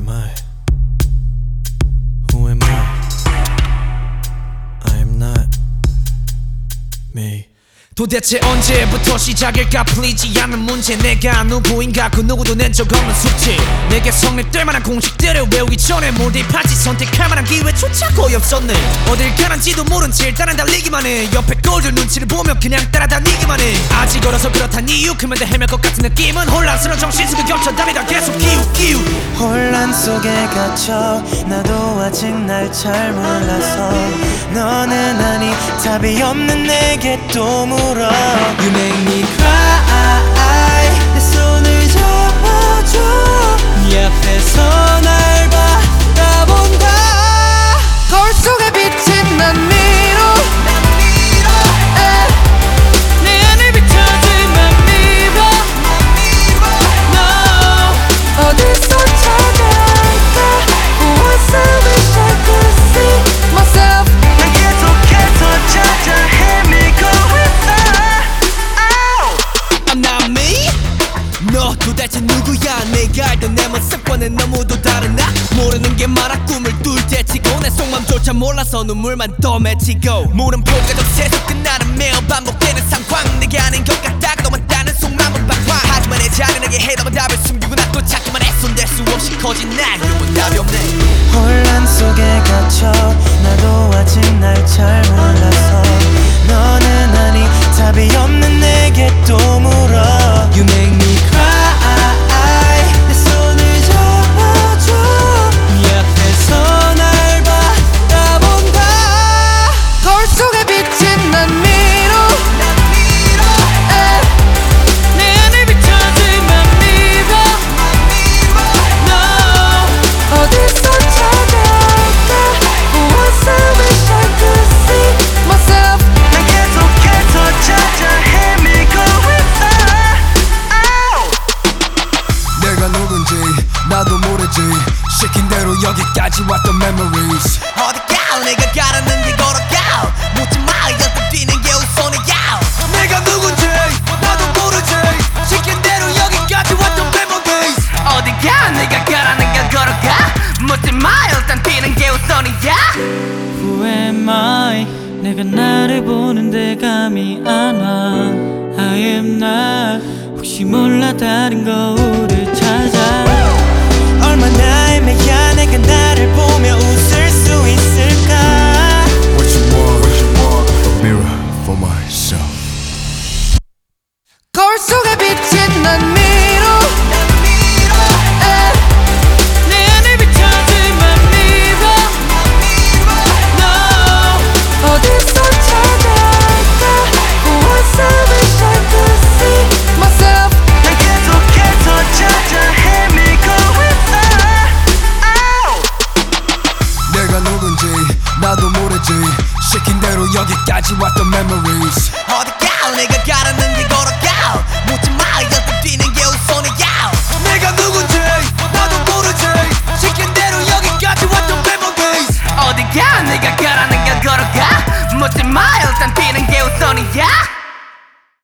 my. 도대체 언제부터 시작일까 풀리지 않는 문제. 내가 누구인가? 그 누구도 낸 적 없는 숙제 내게 성립될 만한 공식들을 외우기 전에 몰입하지 선택할 만한 기회조차 거의 없었네. 어딜 가는지도 모른 채 달리기만 해. 옆에 꼴들 눈치를 보며 그냥 따라다니기만 해. 아직 어려서 그렇단 이유 그만 다 헤맬 것 같은 느낌은 혼란스러운 정신수가 겹쳐 다니다 계속 기우 기우. 혼란 속에 갇혀 나도 아직 날 잘 몰라서 너는 아니 답이 없는 내게 또물 up. You may 내 모습과는 너무도 다른 나? 모르는 게 많아 꿈을 뚫 때치고 내 속맘조차 몰라서 눈물만 더 맺히고 물음표가 적세서 끝나는 매일 반복되는 상황. 내게 아닌 것 같다가 너만 따는 속마음은 방황 하지만 내 자신에게 해답은 답을 숨기고 나. 또 자꾸만 애손댈 수 없이 커진 난 이런 답이 없네. 혼란 속에 갇혀 나도 아직 시킨 대로 여기까지 왔던 memories. 어디가? 내가 가라는지 걸어가. 묻지 마. 여태 뛰는 게 우선이야. 내가 누군지 나도 모르지. 시킨 대로 여기까지 왔던 memories. 어디가? 내가 가라는 게 걸어가. 묻지 마. 일단 뛰는 게 우선이야. Who am I? 내가 나를 보는데 감이 안 와. I am not. 혹시 몰라 다른 거울을 나도 모르지. 시킨 대로 여기까지 왔던 memories. 어디 가? 내가 가라는지 걸어가. 묻지